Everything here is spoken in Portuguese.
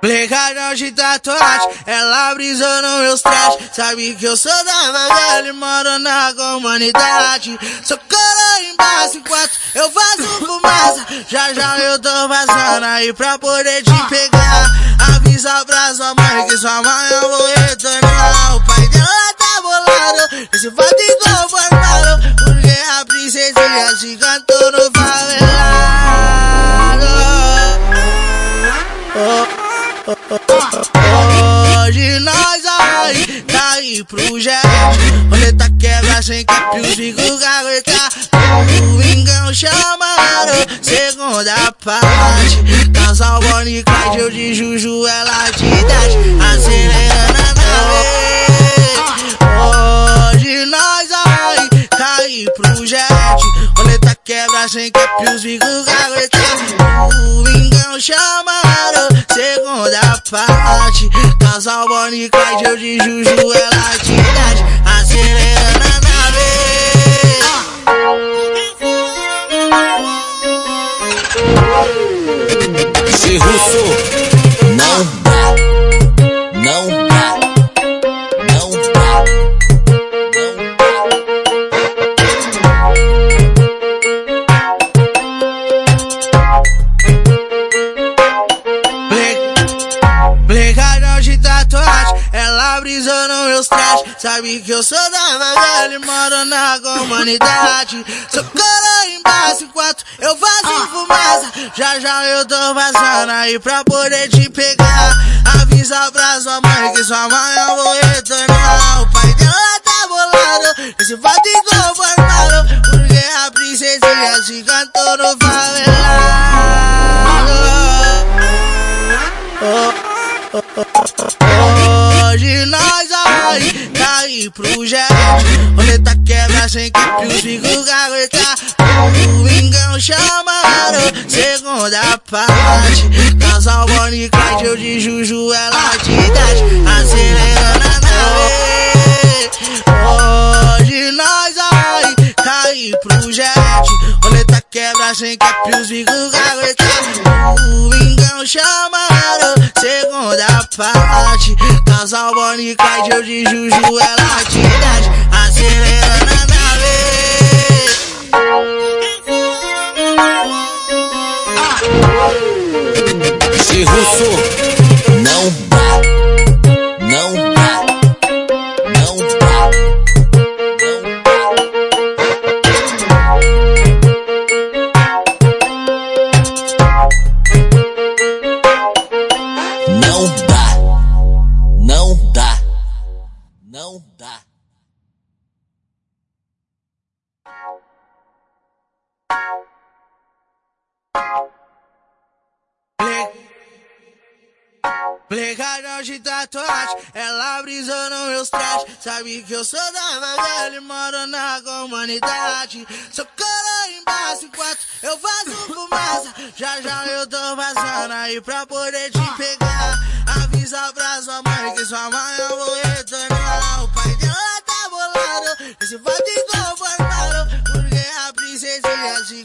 Blecadão de tatuagem, ela brisou nos meus trajes. Sabe que eu sou da vagalha e moro na comunidade. Sou cola embaixo enquanto eu faço fumaça. Já já eu tô vazando aí pra poder te pegar. Avisa pra sua mãe que sua mãe eu vou retornar. O pai dela tá bolado, esse fato cantou no favelado. Hoje nós vai cair pro jet Roleta quebra sem cap, os bicos gaveta O vingão chamaram, segunda parte Casal Clyde, eu de Juju, ela te dash Acelerando na vez. Hoje nós vai cair pro Roleta quebra sem cap, os bicos O vingão chamaram, segunda parte. Casal Bonnie Clyde, eu de Juju, ela te dash Acelerando meus. Sabe que eu sou da vagalha e moro na comunidade. Sou cola embaixo enquanto eu faço fumaça. Já já eu tô vazando aí pra poder te pegar. Avisa pra sua mãe que sua mãe eu vou retornar. O pai dela tá bolado, esse fato inconformado. Porque a princesinha se cantou no favelado. Hoje cair pro jet Roleta quebra sem cap, os bicos gaveta O vingão chamaram, segunda parte Casal Bonnie Clyde, eu de Juju, ela te dash Acelerando na vez Hoje nós vai cair pro jet Roleta quebra sem os bicos gaveta O vingão chamaram, segunda parte Casal Bonnie Clyde, eu de Juju, ela te dash Acelerando na vez. Se russo Blecadão de tatuagem, ela brisou nos meus trajes. Sabe que eu sou da vagalha e moro na comunidade. Sou cola embaixo enquanto eu faço fumaça. Já já eu tô vazando aí pra poder te pegar. Avisa pra sua mãe que sua mãe eu vou retornar. O pai dela tá bolado, esse fato inconformado. Porque a princesinha se